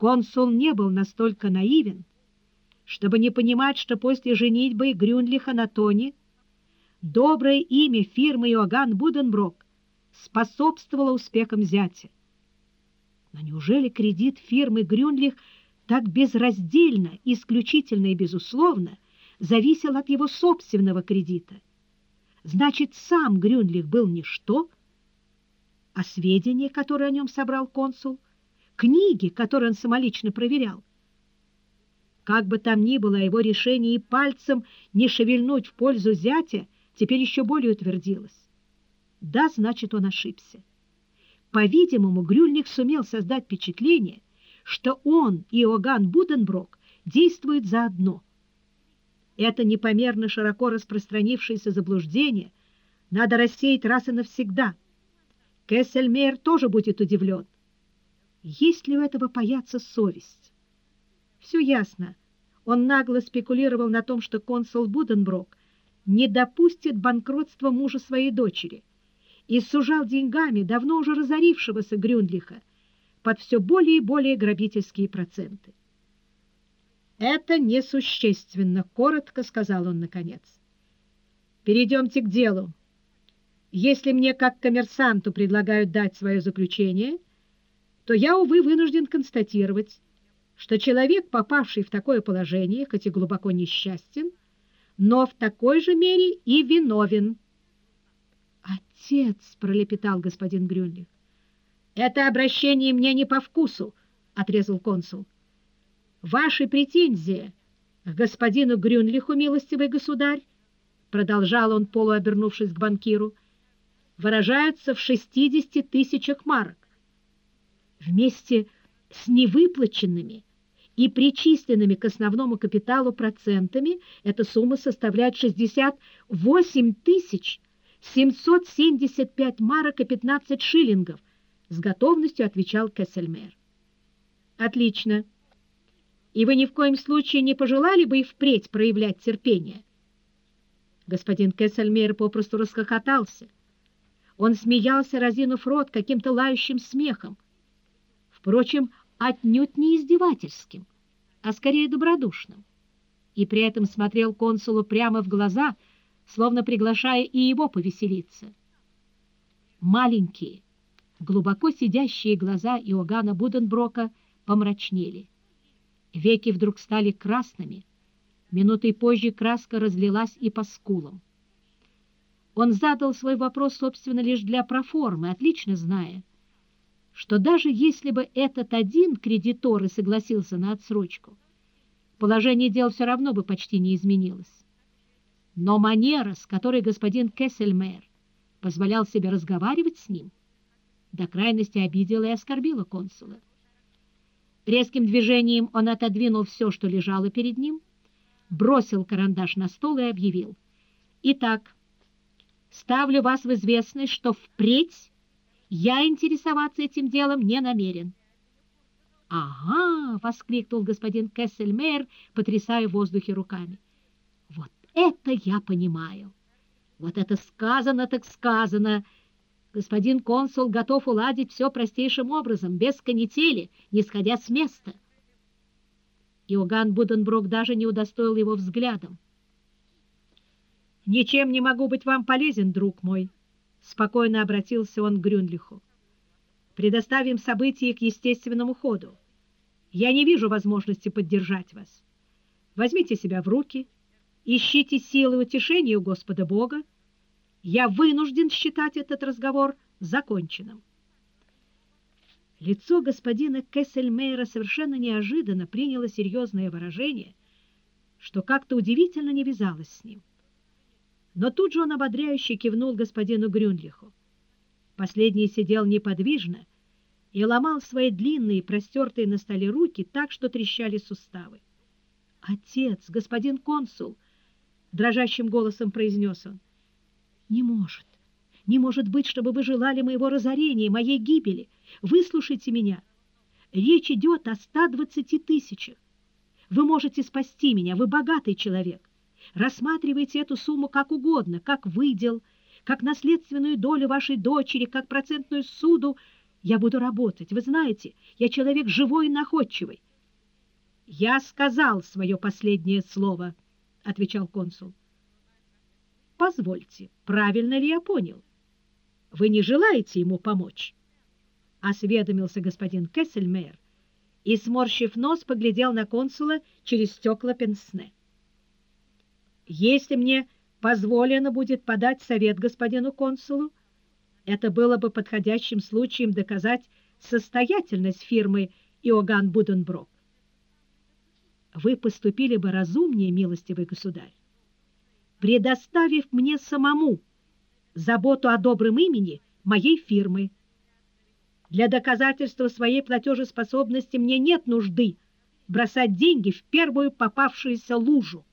Консул не был настолько наивен, чтобы не понимать, что после женитьбы Грюнлиха на Тоне доброе имя фирмы Иоганн Буденброк способствовало успехам зятя. Но неужели кредит фирмы Грюнлих так безраздельно, исключительно и безусловно зависел от его собственного кредита? Значит, сам Грюнлих был ничто, а сведения, которые о нем собрал консул, книги, которые он самолично проверял, как бы там ни было, его решение и пальцем не шевельнуть в пользу зятя теперь еще более утвердилось. Да, значит, он ошибся. По-видимому, Грюльник сумел создать впечатление, что он и Иоганн Буденброк действуют заодно. Это непомерно широко распространившееся заблуждение надо рассеять раз и навсегда. Кессельмейер тоже будет удивлен. Есть ли у этого паяться совесть? Все ясно. Он нагло спекулировал на том, что консул Буденброк не допустит банкротства мужа своей дочери и сужал деньгами давно уже разорившегося Грюндлиха под все более и более грабительские проценты. «Это несущественно», — коротко сказал он наконец. «Перейдемте к делу. Если мне как коммерсанту предлагают дать свое заключение, то я, увы, вынужден констатировать, что человек, попавший в такое положение, хоть и глубоко несчастен, но в такой же мере и виновен. «Отец!» — пролепетал господин Грюнлих. «Это обращение мне не по вкусу», — отрезал консул. «Ваши претензии к господину Грюнлиху, милостивый государь, продолжал он, полуобернувшись к банкиру, выражаются в 60 тысячах марок. Вместе с невыплаченными и причисленными к основному капиталу процентами эта сумма составляет 68 тысяч 775 марок и 15 шиллингов, с готовностью отвечал Кессельмер. Отлично. И вы ни в коем случае не пожелали бы и впредь проявлять терпение? Господин Кессельмейр попросту расхохотался. Он смеялся, разинув рот каким-то лающим смехом. Впрочем, отнюдь не издевательским, а скорее добродушным, и при этом смотрел консулу прямо в глаза, словно приглашая и его повеселиться. Маленькие, глубоко сидящие глаза Иоганна Буденброка помрачнели. Веки вдруг стали красными, минутой позже краска разлилась и по скулам. Он задал свой вопрос, собственно, лишь для проформы, отлично зная, что даже если бы этот один кредитор и согласился на отсрочку, положение дел все равно бы почти не изменилось. Но манера, с которой господин Кессельмейр позволял себе разговаривать с ним, до крайности обидела и оскорбила консула. Резким движением он отодвинул все, что лежало перед ним, бросил карандаш на стол и объявил. «Итак, ставлю вас в известность, что впредь я интересоваться этим делом не намерен. «Ага!» — воскликнул господин Кессельмейр, потрясая в воздухе руками. «Вот это я понимаю! Вот это сказано так сказано! Господин консул готов уладить все простейшим образом, без канители, не сходя с места». Иоганн Буденброк даже не удостоил его взглядом. «Ничем не могу быть вам полезен, друг мой», Спокойно обратился он к Грюнлиху. Предоставим события их естественному ходу. Я не вижу возможности поддержать вас. Возьмите себя в руки, ищите силы утешения у Господа Бога. Я вынужден считать этот разговор законченным. Лицо господина Кессельмейра совершенно неожиданно приняло серьезное выражение, что как-то удивительно не вязалось с ним. Но тут же он ободряюще кивнул господину Грюнлиху. Последний сидел неподвижно и ломал свои длинные, простертые на столе руки так, что трещали суставы. «Отец, господин консул!» — дрожащим голосом произнес он. «Не может, не может быть, чтобы вы желали моего разорения, моей гибели. Выслушайте меня. Речь идет о 120 тысячах. Вы можете спасти меня, вы богатый человек. Рассматривайте эту сумму как угодно, как выдел, как наследственную долю вашей дочери, как процентную суду, Я буду работать. Вы знаете, я человек живой и находчивый. Я сказал свое последнее слово, отвечал консул. Позвольте, правильно ли я понял? Вы не желаете ему помочь? Осведомился господин Кессельмейер и, сморщив нос, поглядел на консула через стекла пенсне. Если мне позволено будет подать совет господину консулу, это было бы подходящим случаем доказать состоятельность фирмы Иоганн Буденброк. Вы поступили бы разумнее, милостивый государь, предоставив мне самому заботу о добром имени моей фирмы. Для доказательства своей платежеспособности мне нет нужды бросать деньги в первую попавшуюся лужу.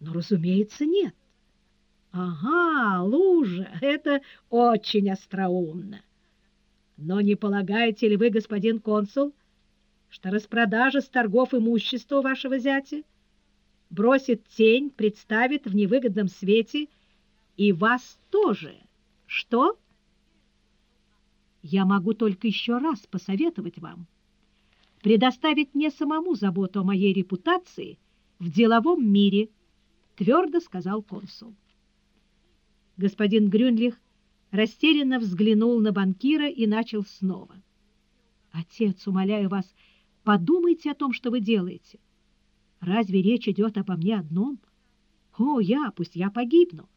Но, разумеется, нет. Ага, лужа, это очень остроумно. Но не полагаете ли вы, господин консул, что распродажа с торгов имущества вашего зятя бросит тень, представит в невыгодном свете и вас тоже? Что? Я могу только еще раз посоветовать вам предоставить мне самому заботу о моей репутации в деловом мире, твердо сказал консул. Господин Грюнлих растерянно взглянул на банкира и начал снова. «Отец, умоляю вас, подумайте о том, что вы делаете. Разве речь идет обо мне одном? О, я, пусть я погибну.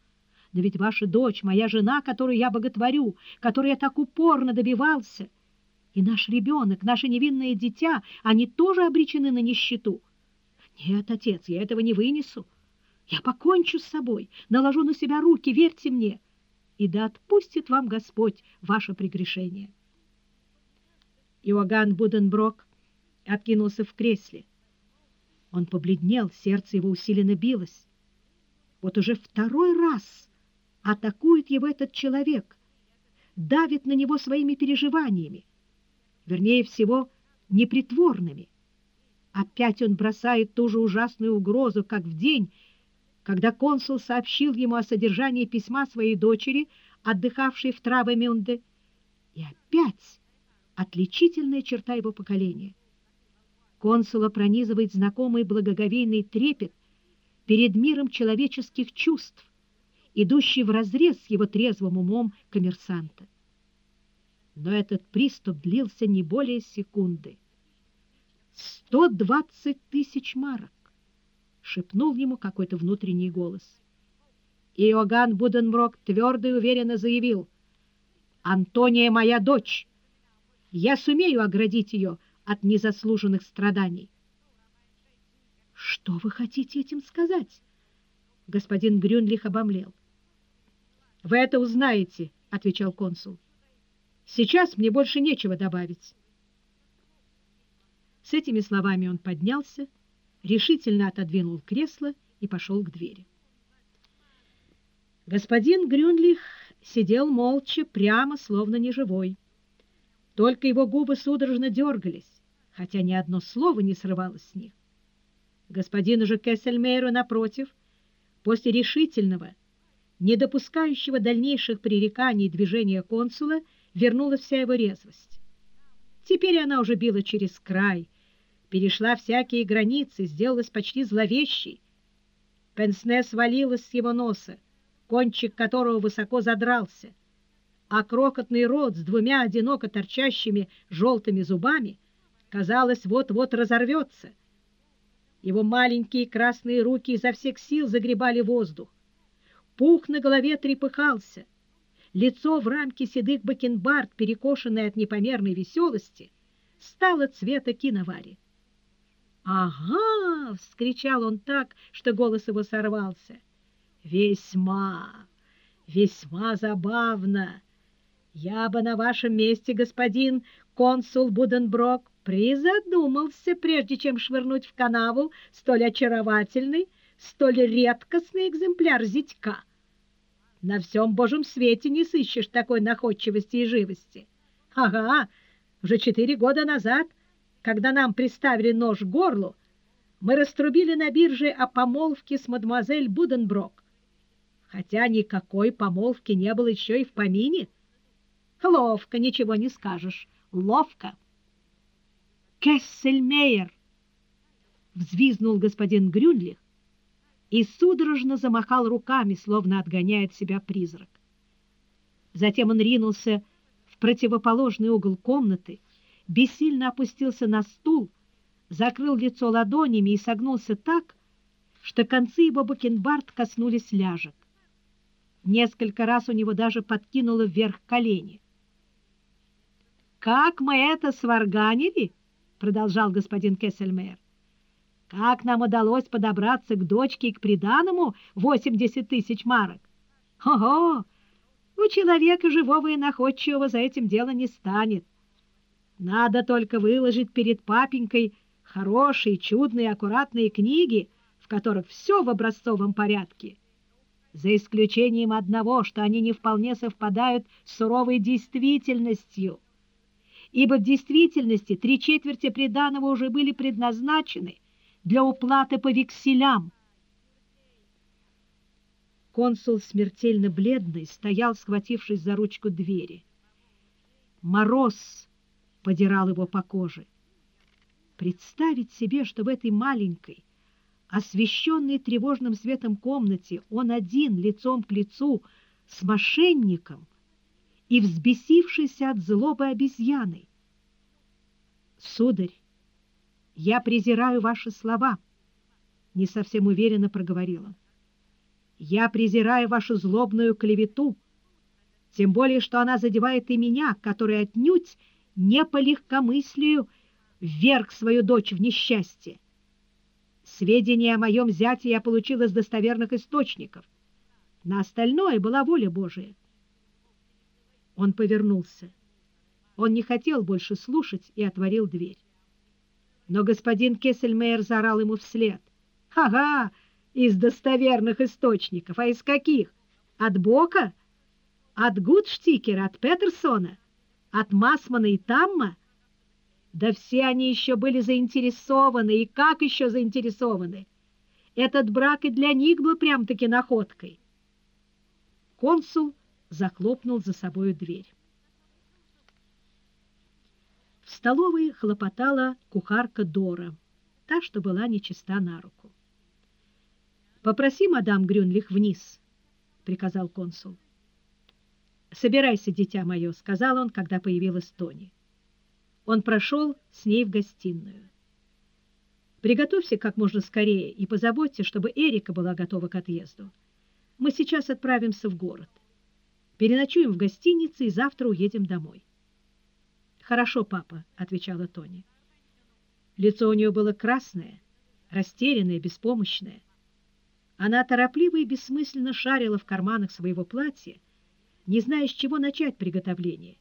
Но ведь ваша дочь, моя жена, которую я боготворю, которой я так упорно добивался, и наш ребенок, наше невинное дитя, они тоже обречены на нищету. Нет, отец, я этого не вынесу. Я покончу с собой, наложу на себя руки, верьте мне, и да отпустит вам Господь ваше прегрешение. Иоганн Буденброк откинулся в кресле. Он побледнел, сердце его усиленно билось. Вот уже второй раз атакует его этот человек, давит на него своими переживаниями, вернее всего, непритворными. Опять он бросает ту же ужасную угрозу, как в день, когда консул сообщил ему о содержании письма своей дочери, отдыхавшей в Травемюнде, и опять отличительная черта его поколения. Консула пронизывает знакомый благоговейный трепет перед миром человеческих чувств, идущий вразрез с его трезвым умом коммерсанта. Но этот приступ длился не более секунды. Сто двадцать тысяч марок! — шепнул ему какой-то внутренний голос. Иоганн Буденброк твердо и уверенно заявил, «Антония моя дочь! Я сумею оградить ее от незаслуженных страданий». «Что вы хотите этим сказать?» Господин Грюнлих обомлел. «Вы это узнаете», — отвечал консул. «Сейчас мне больше нечего добавить». С этими словами он поднялся, решительно отодвинул кресло и пошел к двери. Господин Грюнлих сидел молча, прямо, словно неживой. Только его губы судорожно дергались, хотя ни одно слово не срывалось с них. Господину же Кессельмейру, напротив, после решительного, не допускающего дальнейших пререканий движения консула, вернулась вся его резвость. Теперь она уже била через край — перешла всякие границы, сделалась почти зловещей. Пенсне свалилась с его носа, кончик которого высоко задрался, а крокотный рот с двумя одиноко торчащими желтыми зубами, казалось, вот-вот разорвется. Его маленькие красные руки изо всех сил загребали воздух. Пух на голове трепыхался. Лицо в рамке седых бакенбард, перекошенное от непомерной веселости, стало цвета киновари. «Ага!» — вскричал он так, что голос его сорвался. «Весьма, весьма забавно! Я бы на вашем месте, господин консул Буденброк, призадумался, прежде чем швырнуть в канаву столь очаровательный, столь редкостный экземпляр зятька. На всем божьем свете не сыщешь такой находчивости и живости. Ага, уже четыре года назад — когда нам приставили нож к горлу, мы раструбили на бирже о помолвке с мадемуазель Буденброк, хотя никакой помолвки не было еще и в помине. Ловко, ничего не скажешь. Ловко. Кессельмейер! Взвизнул господин Грюнлих и судорожно замахал руками, словно отгоняя от себя призрак. Затем он ринулся в противоположный угол комнаты, бессильно опустился на стул, закрыл лицо ладонями и согнулся так, что концы его бакенбард коснулись ляжек. Несколько раз у него даже подкинуло вверх колени. «Как мы это сварганили?» — продолжал господин Кессельмейер. «Как нам удалось подобраться к дочке и к приданому 80 тысяч марок? Ого! У человека живого и находчивого за этим дело не станет. Надо только выложить перед папенькой хорошие, чудные, аккуратные книги, в которых все в образцовом порядке, за исключением одного, что они не вполне совпадают с суровой действительностью, ибо в действительности три четверти приданого уже были предназначены для уплаты по векселям. Консул, смертельно бледный, стоял, схватившись за ручку двери. Мороз подирал его по коже. Представить себе, что в этой маленькой, освещенной тревожным светом комнате он один, лицом к лицу, с мошенником и взбесившейся от злобы обезьяной. «Сударь, я презираю ваши слова», — не совсем уверенно проговорила. «Я презираю вашу злобную клевету, тем более, что она задевает и меня, который отнюдь не по легкомыслию вверг свою дочь в несчастье. Сведения о моем зяте я получил из достоверных источников. На остальное была воля Божия. Он повернулся. Он не хотел больше слушать и отворил дверь. Но господин Кессельмейер заорал ему вслед. «Ага, из достоверных источников. А из каких? От Бока? От Гудштикера? От Петерсона? От Масмана и Тамма?» Да все они еще были заинтересованы, и как еще заинтересованы. Этот брак и для них был прям-таки находкой. Консул захлопнул за собою дверь. В столовой хлопотала кухарка Дора, та, что была нечиста на руку. «Попроси мадам Грюнлих вниз», — приказал консул. «Собирайся, дитя мое», — сказал он, когда появилась Тони. Он прошел с ней в гостиную. «Приготовься как можно скорее и позаботься, чтобы Эрика была готова к отъезду. Мы сейчас отправимся в город. Переночуем в гостинице и завтра уедем домой». «Хорошо, папа», — отвечала Тони. Лицо у нее было красное, растерянное, беспомощное. Она торопливо и бессмысленно шарила в карманах своего платья, не зная, с чего начать приготовление —